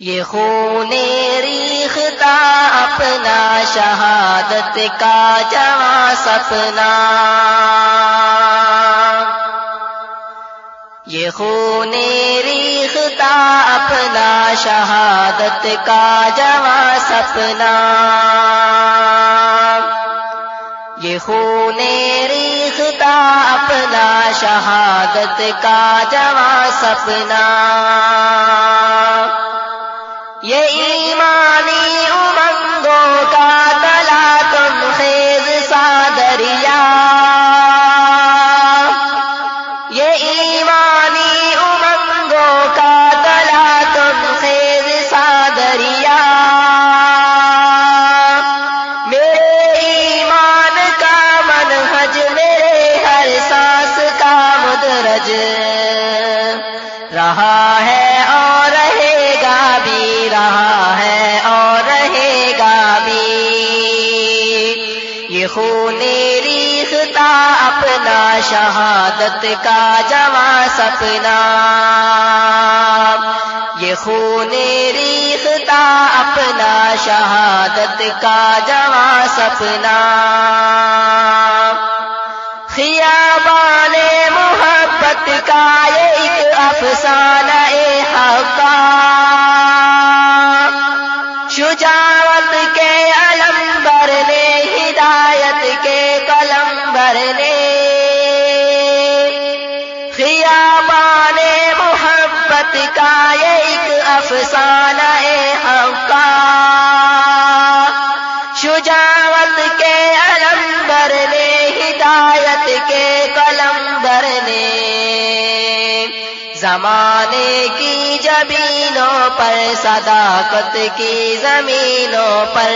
یہ خون ریختہ اپنا شہادت کا جواں سپنا۔ یہ خون ریختہ اپنا شہادت کا جواں سپنا۔ یہ خون ریختہ اپنا شہادت کا جواں سپنا۔ یہ ایمانی امنگوں کا تلا تم خیز سا دریا۔ یہ ایمانی خون ریختہ اپنا شہادت کا جواں سپنا۔ یہ خون ریختہ اپنا شہادت کا جواں سپنا۔ خیابان محبت کا یہ ایک افسانہ حقا شجاعت کے علم برنے ہدایت کے قلم برنے خیابان محبت کا یہ ایک افسانہ حقا شجاعت کے علم برنے ہدایت کے قلم برنے زمانے کی زمینوں پر، صداقت کی زمینوں پر۔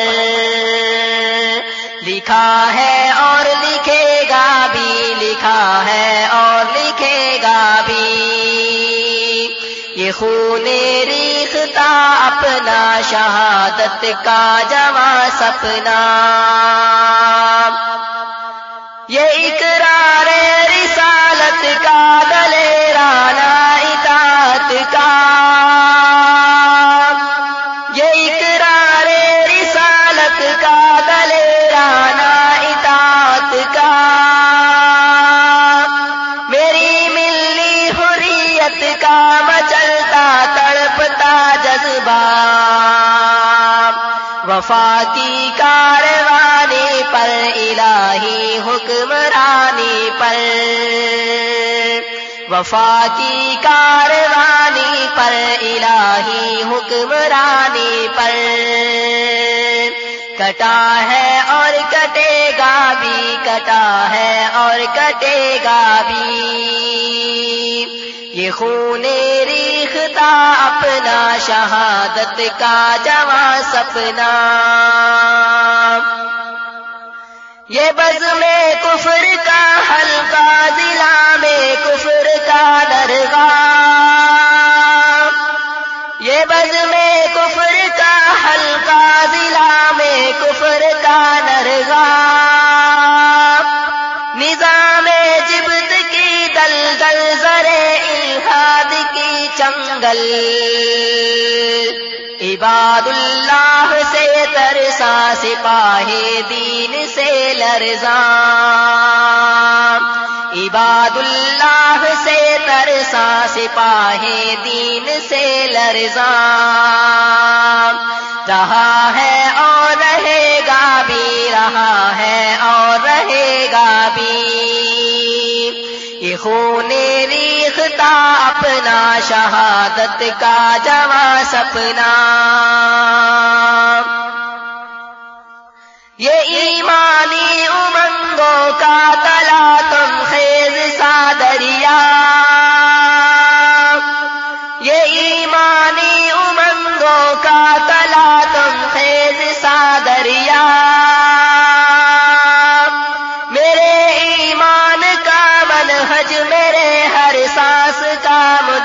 لکھا ہے اور لکھے گا بھی، لکھا ہے اور لکھے گا بھی۔ یہ خون ریختہ اپنا، شہادت کا جواں سپنا۔ یہ اقرار ارباب وفا کی کاروانی پر، الہی حکمرانی پر. وفا کی کاروانی پر، الہی حکمرانی پر. کٹا ہے اور کٹا ہے اور کٹے گا بھی۔ یہ خون ریختہ اپنا شہادت کا جواں سپنا۔ یہ بز میں کفر کا حلقہ، ضلع میں کفر کا چنگل عباد اللہ سے ترسا سپاہی دین سے لرزاں۔ عباد اللہ سے ترسا سپاہی دین سے لرزاں۔ رہا ہے اور رہے گا بھی، رہا ہے اور رہے گا بھی۔ یہ خون اپنا شہادت کا جواں سپنا۔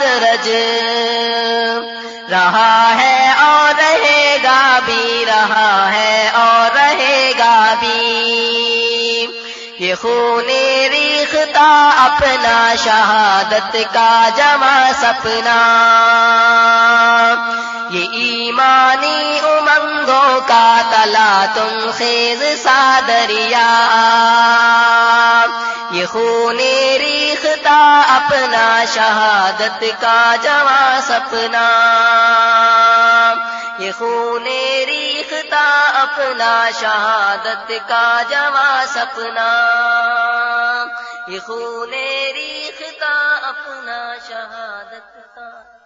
کا رہا ہے اور رہے گا بھی، رہا ہے اور رہے گا بھی۔ یہ خون ریختہ اپنا شہادت کا جمع سپنا۔ یہ ایمانی امنگوں کا تلا تم خیز سادریا یہ خون ریختہ اپنا شہادت کا جواں سپنا۔ یہ خون ریختا اپنا شہادت کا جواں سپنا۔ یہ خون ریختا اپنا شہادت کا